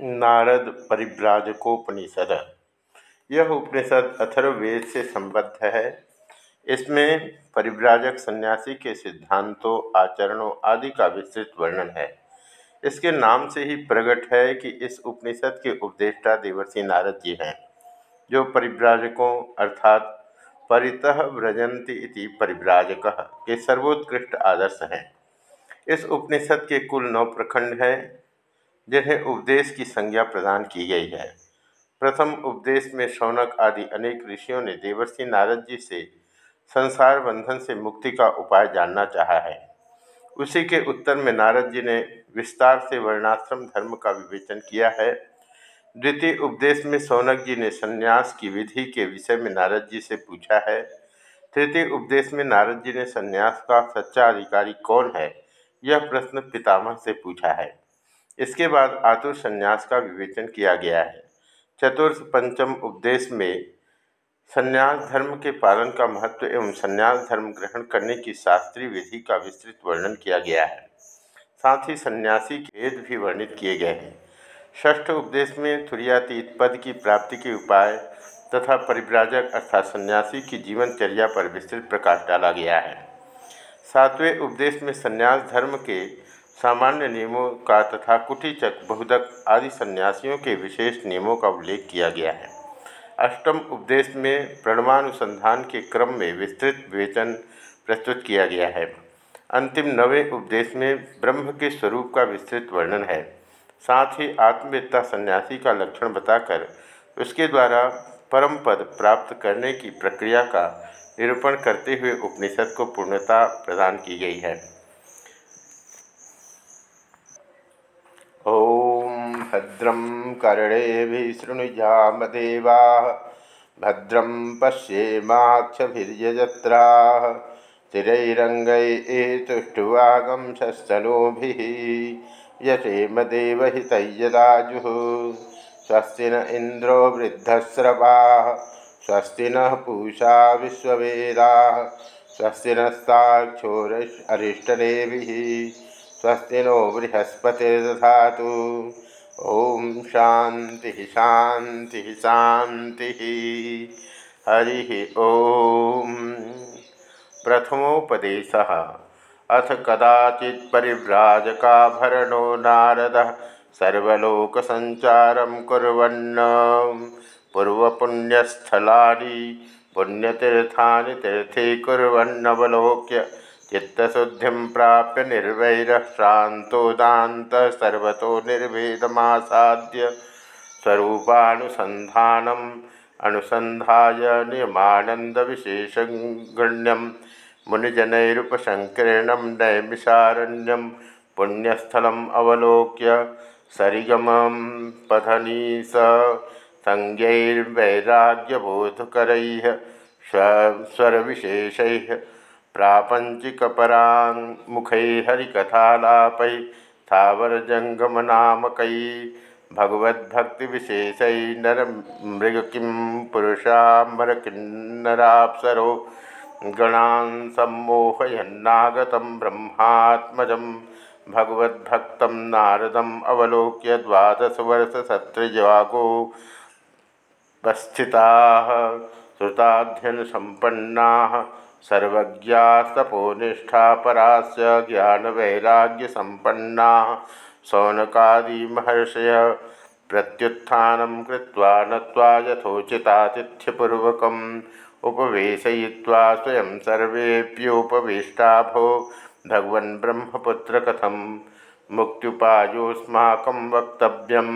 नारद परिव्राजकोपनिषद। यह उपनिषद अथर्ववेद से संबद्ध है। इसमें परिव्राजक सन्यासी के सिद्धांतों, आचरणों आदि का विस्तृत वर्णन है। इसके नाम से ही प्रकट है कि इस उपनिषद के उपदेष्टा देवर्षि नारद जी हैं, जो परिव्राजकों अर्थात परितः व्रजंती इति परिव्राजक के सर्वोत्कृष्ट आदर्श हैं। इस उपनिषद के कुल नौ प्रखंड हैं। जिन्हें उपदेश की संज्ञा प्रदान की गई है। प्रथम उपदेश में शौनक आदि अनेक ऋषियों ने देवर्षि नारद जी से संसार बंधन से मुक्ति का उपाय जानना चाहा है। उसी के उत्तर में नारद जी ने विस्तार से वर्णाश्रम धर्म का विवेचन किया है। द्वितीय उपदेश में सोनक जी ने संन्यास की विधि के विषय में नारद जी से पूछा है। तृतीय उपदेश में नारद जी ने सन्यास का सच्चा अधिकारी कौन है, यह प्रश्न पितामह से पूछा है। इसके बाद आतुर संन्यास का विवेचन किया गया है। चतुर्थ पंचम उपदेश में संन्यास धर्म के पालन का महत्व एवं संन्यास धर्म ग्रहण करने की शास्त्रीय विधि का विस्तृत वर्णन किया गया है। साथ ही सन्यासी के वेद भी वर्णित किए गए हैं। षष्ठ उपदेश में तुरियातीत पद की प्राप्ति के उपाय तथा परिव्राजक अर्थात सन्यासी की जीवनचर्या पर विस्तृत प्रकाश डाला गया है। सातवें उपदेश में संन्यास धर्म के सामान्य नियमों का तथा कुटीचक बहुदक आदि सन्यासियों के विशेष नियमों का उल्लेख किया गया है। अष्टम उपदेश में प्रणवानुसंधान के क्रम में विस्तृत विवेचन प्रस्तुत किया गया है। अंतिम नवे उपदेश में ब्रह्म के स्वरूप का विस्तृत वर्णन है। साथ ही आत्मवेत्ता सन्यासी का लक्षण बताकर उसके द्वारा परम पद प्राप्त करने की प्रक्रिया का निरूपण करते हुए उपनिषद को पूर्णता प्रदान की गई है। भद्रं कर्णेभिः शृणुयामदेवाः भद्रं पश्येमाक्षभिर्यजत्राः स्थिरैरङ्गैतुष्टुवागं शस्तनूभिः यशेम देवहितैयदाजुः स्वस्ति न इन्द्रो वृद्धस्रवाः, स्वस्ति नः पूषा विश्ववेदाः, स्वस्ति नस्ताक्षोररिष्टनेभिः स्वस्ति नो बृहस्पतिर्दधा ओम शांति शांति शांति। हरि ओम। प्रथमोपदेश। अथ कदाचि परिव्राजकाभरणो नारद सर्वलोकसञ्चारं कुर्वन्। पूर्वपुण्यस्थलानि, पुण्यतीर्थानि तीर्थे कुर्वन्नवलोक्य चित्तशुद्धि प्राप्य निर्वैर श्रांतोदात सर्वतो निर्भेदमासाद्य स्वरूपानुसंधानम अनुसंधाय नियमानंद विशेषगण्यम मुनिजनैरुपसंकीर्णम नैमिषारण्यम पुण्यस्थलम अवलोक्य सरिगम पधनीस संज्ञैर्वैराग्यबोधकर स्वरविशेष प्रापंचिकपरामुखै हरिकथालापै थावरजंगमनामकै भगवद्भक्तिविशेषै नरमृग किं पुरुषाम्बर किन्नराप्सरो। गणान् सम्मोहयन्नागतं ब्रह्मात्मजं। भगवद्भक्तं नारदम् अवलोक्य द्वादशवर्षसत्रजागो वस्थिताः श्रुताध्ययनसम्पन्नाः सर्वज्ञास्तपोनिष्ठा परास्य ज्ञानवैराग्यसम्पन्ना शौनकादिमहर्षय प्रत्युत्थानं कृत्वा नत्वा यथोचितातिथ्यपूर्वकम् उपवेशयित्वा स्वयं सर्वेप्योपवेष्टा भो भगवन् ब्रह्मपुत्र कथम मुक्त्युपायोस्माकं वक्तव्यम।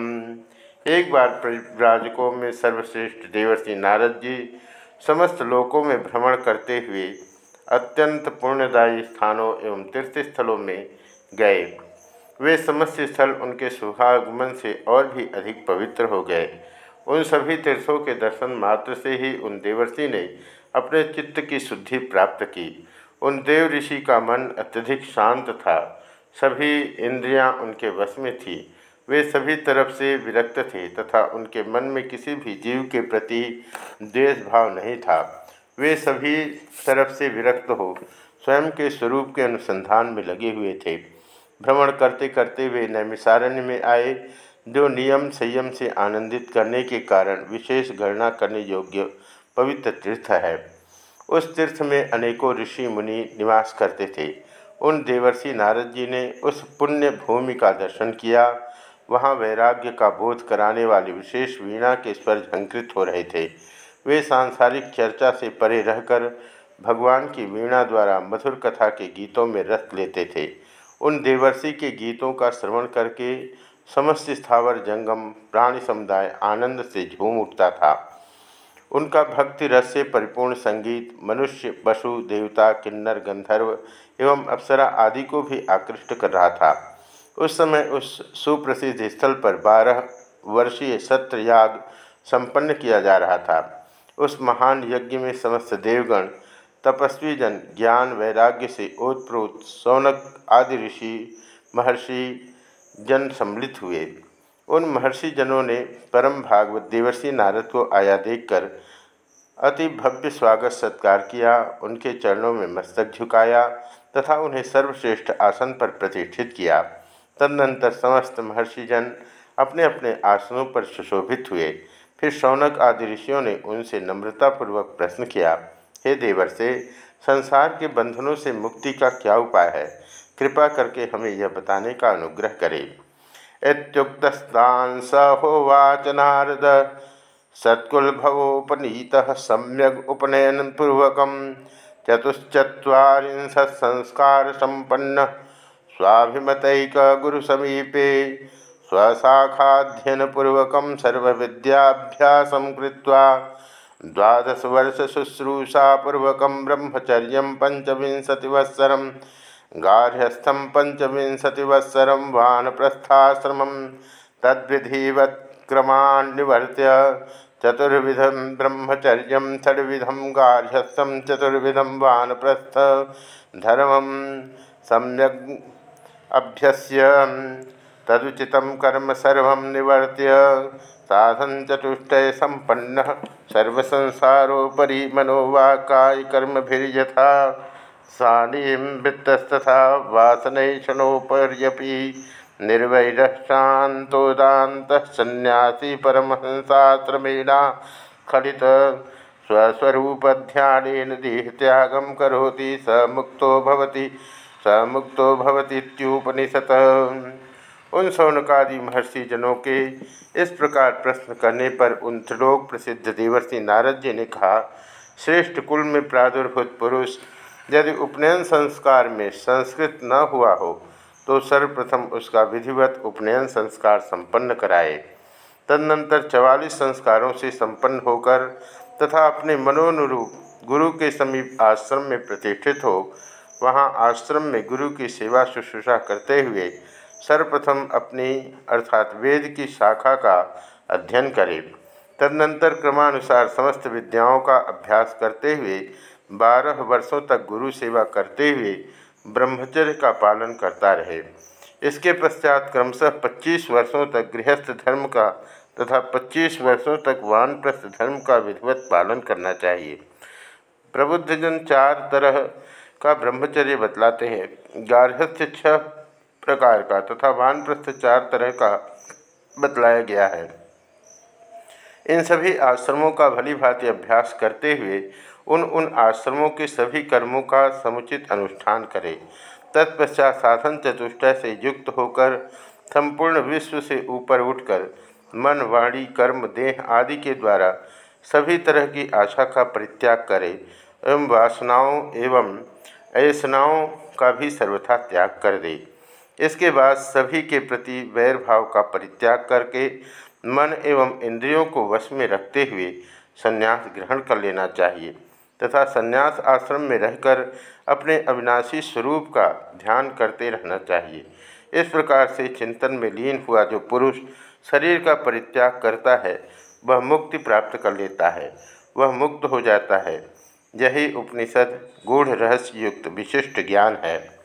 एक बार परिव्राजकों में सर्वश्रेष्ठ देवर्षि नारद जी समस्त लोकों में भ्रमण करते हुए अत्यंत पुण्यदायी स्थानों एवं तीर्थ स्थलों में गए। वे समस्त स्थल उनके शुभागमन से और भी अधिक पवित्र हो गए। उन सभी तीर्थों के दर्शन मात्र से ही उन देवर्षि ने अपने चित्त की शुद्धि प्राप्त की। उन देव ऋषि का मन अत्यधिक शांत था। सभी इंद्रियाँ उनके वश में थी। वे सभी तरफ़ से विरक्त थे तथा उनके मन में किसी भी जीव के प्रति द्वेष भाव नहीं था। वे सभी तरफ़ से विरक्त हो स्वयं के स्वरूप के अनुसंधान में लगे हुए थे। भ्रमण करते करते वे नैमिषारण्य में आए, जो नियम संयम से आनंदित करने के कारण विशेष गणना करने योग्य पवित्र तीर्थ है। उस तीर्थ में अनेकों ऋषि मुनि निवास करते थे। उन देवर्षि नारद जी ने उस पुण्य भूमि का दर्शन किया वहाँ वैराग्य का बोध कराने वाली विशेष वीणा के स्वर झंकृत हो रहे थे। वे सांसारिक चर्चा से परे रहकर भगवान की वीणा द्वारा मधुर कथा के गीतों में रस लेते थे। उन देवर्षि के गीतों का श्रवण करके समस्त स्थावर जंगम, प्राणी समुदाय आनंद से झूम उठता था। उनका भक्ति रस से परिपूर्ण संगीत, मनुष्य, पशु, देवता, किन्नर, गंधर्व एवं अप्सरा आदि को भी आकृष्ट कर रहा था। उस समय उस सुप्रसिद्ध स्थल पर बारह वर्षीय सत्र याग संपन्न किया जा रहा था। उस महान यज्ञ में समस्त देवगण तपस्वी जन ज्ञान, वैराग्य से ओतप्रोत, सौनक आदि ऋषि, महर्षि जन सम्मिलित हुए। उन महर्षि जनों ने परम भागवत देवर्षि नारद को आया देखकर अति भव्य स्वागत सत्कार किया, उनके चरणों में मस्तक झुकाया तथा उन्हें सर्वश्रेष्ठ आसन पर प्रतिष्ठित किया। तदनंतर समस्त महर्षिजन अपने अपने आसनों पर सुशोभित हुए। फिर शौनक आदि ऋषियों ने उनसे नम्रतापूर्वक प्रश्न किया, हे देवर से संसार के बंधनों से मुक्ति का क्या उपाय है? कृपा करके हमें यह बताने का अनुग्रह करें। इत्युक्तस्तान् स होवाच नारद सत्कुलभवोपनीतः सम्यग् उपनयनपूर्वकं चतुश्चत्वारिंशत्संस्कारसम्पन्नः स्वाभिमतैकगुरुसमीपे स्वशाखाध्ययनपूर्वकं सर्वविद्याभ्यासं कृत्वा द्वादशवर्षशुश्रूषापूर्वकं ब्रह्मचर्यं पञ्चविंशतिवत्सरं गार्हस्थम पंचविंशतिवत्सरम वानप्रस्थाश्रम चतुर्विधम ब्रह्मचर्य षड्विधम गार्हस्थम चतुर्विधम वानप्रस्थ धर्म सम्यक अभ्यस्य। तदुचित कर्म सर्व निवर्त्य साधन चतुष्ट संपन्न सर्वसंसारोपरि मनोवाकायकर्मभिर्यथा सानीं वृत्तस्तथा वासनैषणोपर्यपि निर्वैरशान्तोदान्तः सन्न्यासी परमहंसाश्रमेणा स्खलित स्वस्वरूपध्यानेन देहत्यागं करोति स मुक्तो भवति। स मुक्तो भवतीत्युपनिषत् उन सौनकादि महर्षि जनों के इस प्रकार प्रश्न करने पर उन त्रिलोक प्रसिद्ध देवर्षि नारद जी ने कहा, श्रेष्ठ कुल में प्रादुर्भूत पुरुष यदि उपनयन संस्कार में संस्कृत न हुआ हो तो सर्वप्रथम उसका विधिवत उपनयन संस्कार संपन्न कराए। तदनंतर चवालीस संस्कारों से संपन्न होकर तथा अपने मनोनुरूप गुरु के समीप आश्रम में प्रतिष्ठित हो वहाँ आश्रम में गुरु की सेवा शुश्रूषा करते हुए सर्वप्रथम अपनी, अर्थात वेद की शाखा का अध्ययन करें। तदनंतर क्रमानुसार समस्त विद्याओं का अभ्यास करते हुए, बारह वर्षों तक गुरु सेवा करते हुए ब्रह्मचर्य का पालन करता रहे। इसके पश्चात क्रमशः 25 वर्षों तक गृहस्थ धर्म का तथा 25 वर्षों तक वानप्रस्थ धर्म का विधिवत पालन करना चाहिए। प्रबुद्धजन चार तरह का ब्रह्मचर्य बतलाते हैं। गार्हस्थ छह प्रकार का तथा वानप्रस्थ चार तरह का बतलाया गया है। इन सभी आश्रमों का भली भांति अभ्यास करते हुए उन उन आश्रमों के सभी कर्मों का समुचित अनुष्ठान करें। तत्पश्चात साधन चतुष्टय से युक्त होकर, संपूर्ण विश्व से ऊपर उठकर, मन, वाणी, कर्म, देह आदि के द्वारा सभी तरह की आशा का परित्याग करे। एवं वासनाओं एवं ऐसनाओं का भी सर्वथा त्याग कर दे। इसके बाद सभी के प्रति वैर भाव का परित्याग करके मन एवं इंद्रियों को वश में रखते हुए संन्यास ग्रहण कर लेना चाहिए तथा संन्यास आश्रम में रहकर अपने अविनाशी स्वरूप का ध्यान करते रहना चाहिए। इस प्रकार से चिंतन में लीन हुआ जो पुरुष शरीर का परित्याग करता है, वह मुक्ति प्राप्त कर लेता है, वह मुक्त हो जाता है। यही उपनिषद गूढ़ रहस्य युक्त विशिष्ट ज्ञान है।